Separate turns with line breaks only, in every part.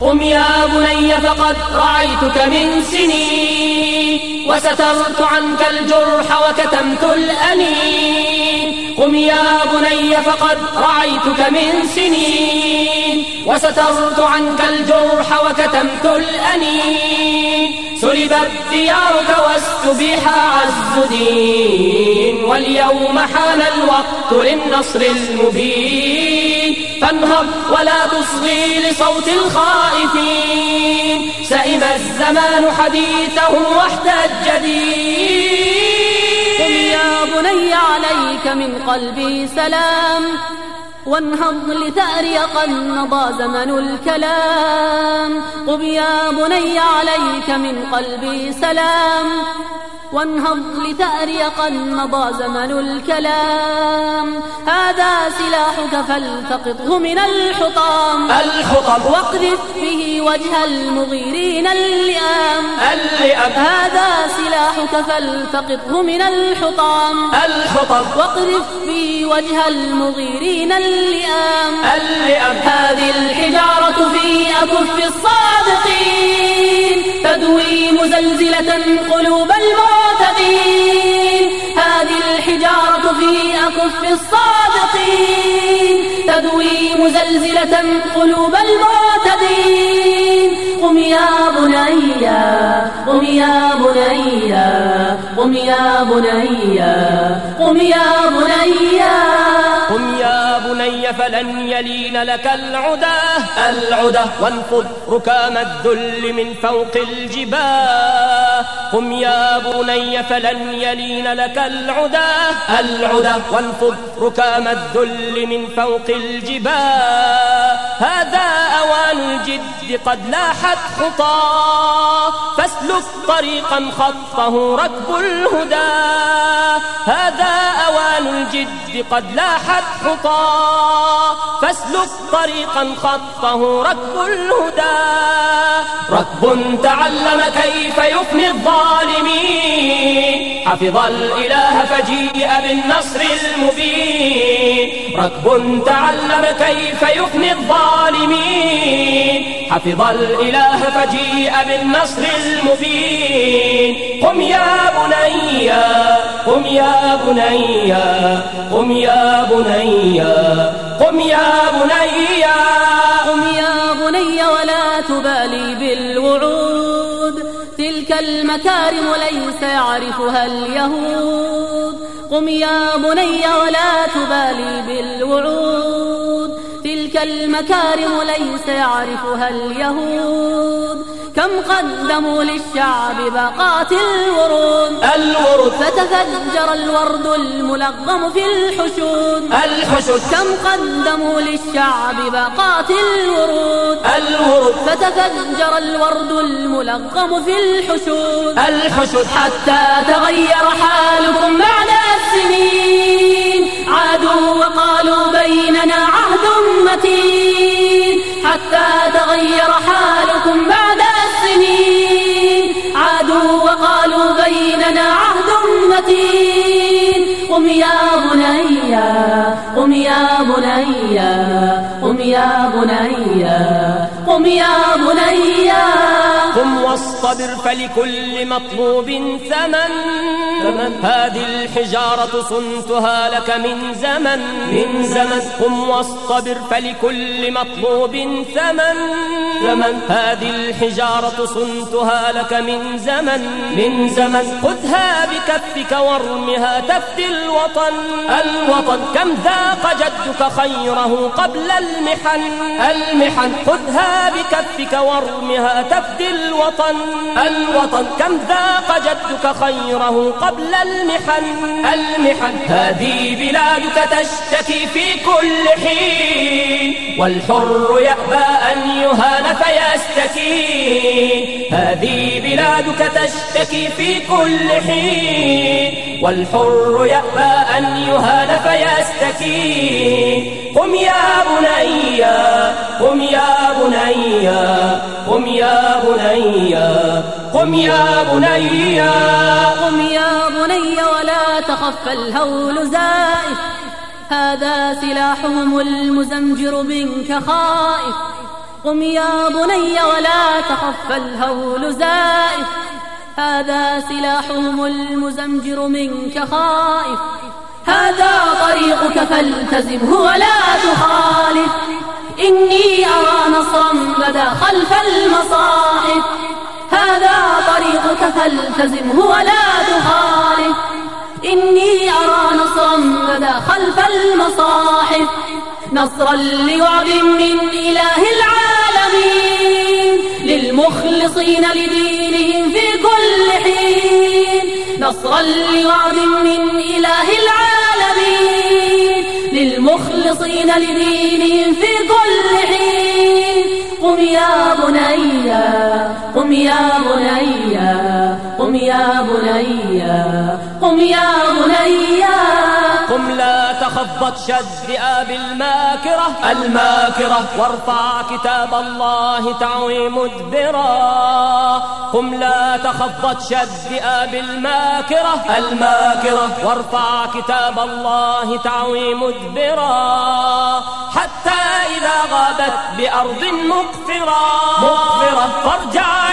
قم يا بني فقد رعيتك من سنين وسترت عنك الجرح وكتمت الأنين. قم يا بني فقد رعيتك من سنين وسترت عنك الجرح وكتمت الأنين. سلبت ديارك واستبيح عز دين واليوم حان الوقت للنصر المبين. فانهض ولا تصغي لصوت الخائفين. سئم الزمان حديثه واحتج دين
قم يا بني عليك من قلبي سلام. وانهض لتأري قد مضى زمن الكلام. قم يا بني عليك من قلبي سلام. وانهض لتأري قد مضى زمن الكلام. هذا سلاحك فالتقطه من الحطام.
الحطم
واقذف به وجه المغيرين اللئام.
اللئام.
هذا سلاحك فالتقطه من الحطام.
الحطم
واقذف به وجه المغيرين اللئام.
اللئام.
هذه الحجارة في أكف الصادقين. تدوي مزلزلة قلوب المعتدين في أكف الصادقين. تدوي مزلزلة قلوب المعتدين. قم يا بني قم يا بني قم يا بني قم يا بني.
قم بني فلن يلين لك العدا. العدا. وانفض ركام الذل من فوق الجباه قم يا بني فلن يلين لك العدا. العدا. وانفض ركام الذل من فوق الجباه هذا أوان الجد قد لاحت خطاه فاسلك طريقا خطه ركب الهدى. هذا أوان الجد قد لاحت خطاه فاسلك طريقا خطه ركب الهدى. ركب تعلم كيف يفني الظالمين. حفظ الإله فجيء بالنصر المبين. ركب تعلم كيف يفني الظالمين. حفظ الإله فجيء بالنصر المبين. قم يا بني قم يا بني قم يا بني قم يا بني.
قم يا بني ولا تبالي بالوعود. تلك المكارم ليس يعرفها اليهود. قم يا بني ولا تبالي بالوعود. تلك المكارم ليس يعرفها اليهود. كم قدموا للشعب باقات الورود.
الورد
فتفجر الورد الملغم في الحشود.
الحشد
كم قدموا للشعب باقات الورود.
الورد
فتفجر الورد الملغم في الحشود.
الحشد
حتى تغير حالكم بعد السنين عادوا وقالوا بيننا عهد متين. حتى تغير حالكم بعد السنين. عادوا وقالوا بيننا عهد متين. قم يا بني قم يا بني قم يا بني قم يا بني.
قم واصطبر فلكل مطلوب ثمن. هذه الحجارة صنتها لك من زمن. من زمن. قم واصطبر فلكل مطلوب ثمن. هذه الحجارة صنتها لك من زمن. من زمن. خذها بكفك وارمها تفدي الوطن. الوطن. كم ذاق جدك خيره قبل المحن. المحن. خذها بكفك وارمها تفدي الوطن. الوطن. كم ذاق جدك خيره قبل المحن. المحن هذه بلادك تشتكي في كل حين. والحر يأبى أن يهان فيستكين هذه بلادك تشتكي في كل حين. والحر يأبى أن يهان فيستكين قم يا بني قم يا بني قم يا بني قم يا بني.
قم يا بني ولا تخف الهول زائف. هذا سلاحهم المزمجر منك خائف. قم يا بني ولا تخف الهول زائف. هذا سلاحهم المزمجر منك خائف. هذا طريقك فالتزمه ولا تخالف. إني أرى نصرا بدا خلف المصاحف. هذا طريقك فالتزمه ولا تخالف. إني أرى نصرا بدا خلف المصاحف. نصرا لوعد من إله العالمين. للمخلصين لدينهم في كل حين. نصرا لوعد من إله العالمين. للمخلصين لدينهم في كل حين. قم يا بني قم يا بني قم يا بني قم يا بني.
قم لا تخف بطش الذئاب الماكرة. الماكرة وارفع كتاب الله تعوي مدبرا قم لا تخف بطش الذئاب الماكرة. الماكرة وارفع كتاب الله تعوي مدبرا حتى إذا غابت بأرض مقفرة. مقفرة. فارجع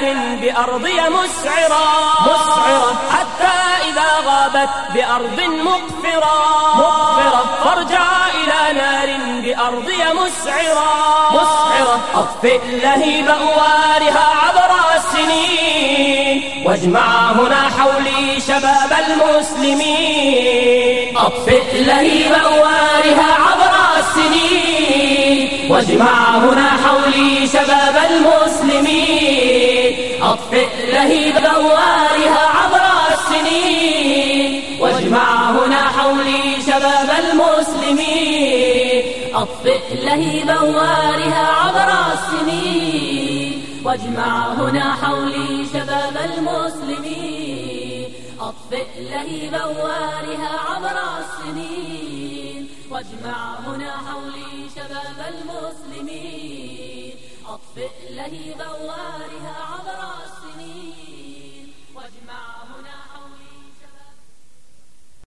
نار بأرضي مسعرة. مسعرة. حتى إذا غابت بأرض مقفرة. مقفرة. فارجع إلى نار بأرضي مسعرة. مسعرة. أطفئ لهيب أوارها عبر السنين. واجمع هنا حولي شباب المسلمين. أطفئ لهيب أوارها عبر السنين. واجمع هنا حولي شباب المسلمين. أطفئ لهيب أوارها عبر السنين. واجمع هنا حولي شباب المسلمين.
أطفئ لهيب أوارها عبر السنين. واجمع هنا حولي شباب المسلمين. أطفئ لهيب أوارها عبر السنين. واجمع هنا حولي شباب المسلمين أطفئ لهيب أوارها